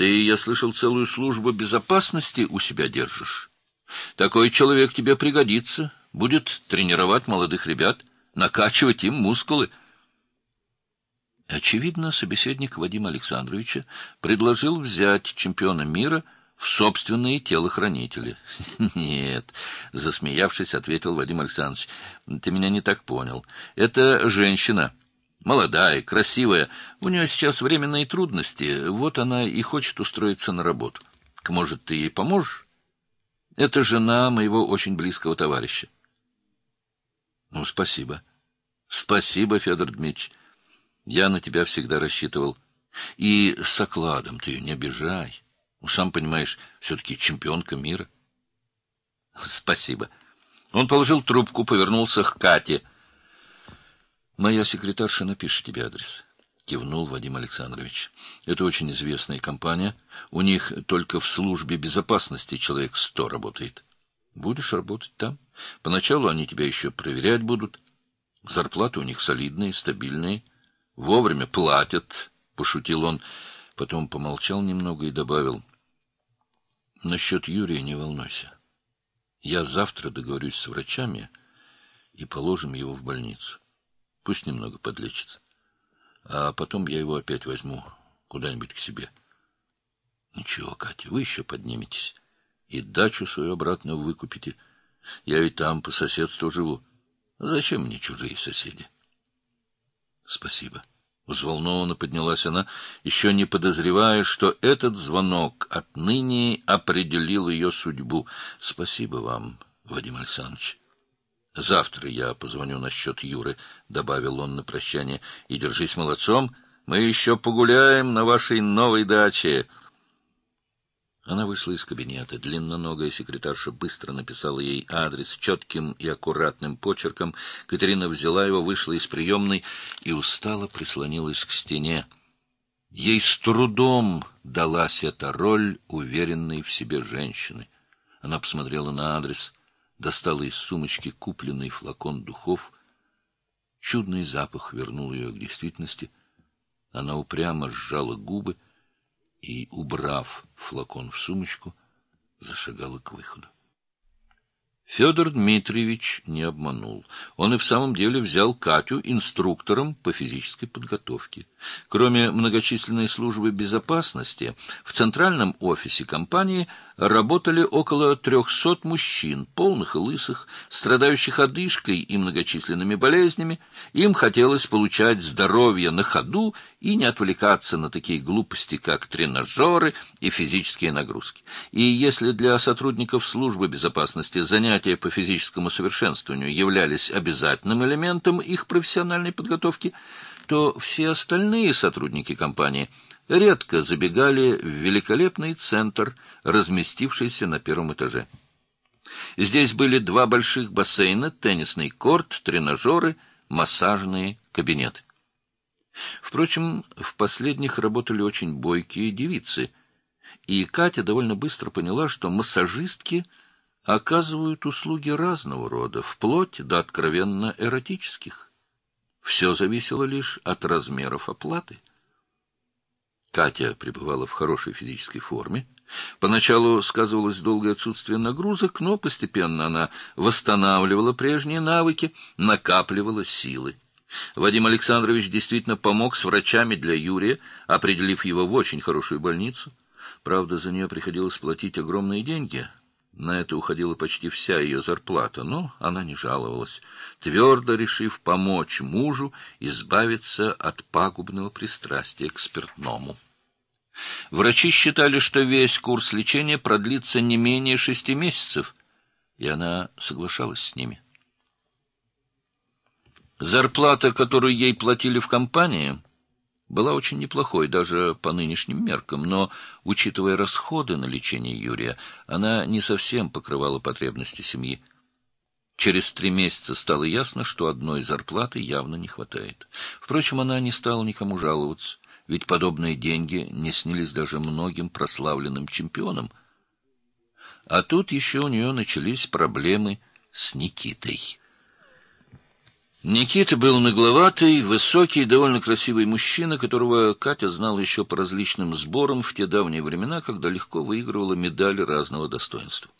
Ты, я слышал, целую службу безопасности у себя держишь. Такой человек тебе пригодится, будет тренировать молодых ребят, накачивать им мускулы. Очевидно, собеседник Вадима Александровича предложил взять чемпиона мира в собственные телохранители. — Нет, — засмеявшись, ответил Вадим Александрович, — ты меня не так понял. Это женщина, молодая, красивая, у нее сейчас временные трудности, вот она и хочет устроиться на работу. Может, ты ей поможешь? Это жена моего очень близкого товарища. — Ну, спасибо. — Спасибо, Федор Дмитриевич. Я на тебя всегда рассчитывал. И с окладом ты не обижай. Ну, сам понимаешь, все-таки чемпионка мира. Спасибо. Он положил трубку, повернулся к Кате. Моя секретарша напишет тебе адрес. Кивнул Вадим Александрович. Это очень известная компания. У них только в службе безопасности человек сто работает. Будешь работать там. Поначалу они тебя еще проверять будут. Зарплаты у них солидные, стабильные. Вовремя платят, — пошутил он. Потом помолчал немного и добавил. — Насчет Юрия не волнуйся. Я завтра договорюсь с врачами и положим его в больницу. Пусть немного подлечится. А потом я его опять возьму куда-нибудь к себе. Ничего, Катя, вы еще подниметесь. И дачу свою обратно выкупите. Я ведь там по соседству живу. Зачем мне чужие соседи? Спасибо. Взволнованно поднялась она, еще не подозревая, что этот звонок отныне определил ее судьбу. Спасибо вам, Вадим Александрович. Завтра я позвоню насчет Юры, — добавил он на прощание, — и держись молодцом, мы еще погуляем на вашей новой даче. Она вышла из кабинета. Длинноногая секретарша быстро написала ей адрес четким и аккуратным почерком. Катерина взяла его, вышла из приемной и устало прислонилась к стене. Ей с трудом далась эта роль уверенной в себе женщины. Она посмотрела на адрес, достала из сумочки купленный флакон духов. Чудный запах вернул ее к действительности. Она упрямо сжала губы, и, убрав флакон в сумочку, зашагала к выходу. Федор Дмитриевич не обманул. Он и в самом деле взял Катю инструктором по физической подготовке. Кроме многочисленной службы безопасности, в центральном офисе компании работали около трехсот мужчин, полных и лысых, страдающих одышкой и многочисленными болезнями. Им хотелось получать здоровье на ходу и не отвлекаться на такие глупости, как тренажеры и физические нагрузки. И если для сотрудников службы безопасности занятия по физическому совершенствованию являлись обязательным элементом их профессиональной подготовки, то все остальные сотрудники компании редко забегали в великолепный центр, разместившийся на первом этаже. Здесь были два больших бассейна, теннисный корт, тренажеры, массажные кабинеты. Впрочем, в последних работали очень бойкие девицы, и Катя довольно быстро поняла, что массажистки оказывают услуги разного рода, вплоть до откровенно эротических. Все зависело лишь от размеров оплаты. Катя пребывала в хорошей физической форме. Поначалу сказывалось долгое отсутствие нагрузок, но постепенно она восстанавливала прежние навыки, накапливала силы. Вадим Александрович действительно помог с врачами для Юрия, определив его в очень хорошую больницу. Правда, за нее приходилось платить огромные деньги. На это уходила почти вся ее зарплата, но она не жаловалась, твердо решив помочь мужу избавиться от пагубного пристрастия к спиртному. Врачи считали, что весь курс лечения продлится не менее шести месяцев, и она соглашалась с ними. Зарплата, которую ей платили в компании, была очень неплохой, даже по нынешним меркам, но, учитывая расходы на лечение Юрия, она не совсем покрывала потребности семьи. Через три месяца стало ясно, что одной зарплаты явно не хватает. Впрочем, она не стала никому жаловаться, ведь подобные деньги не снились даже многим прославленным чемпионам. А тут еще у нее начались проблемы с Никитой. Никита был нагловатый, высокий, довольно красивый мужчина, которого Катя знала еще по различным сборам в те давние времена, когда легко выигрывала медали разного достоинства.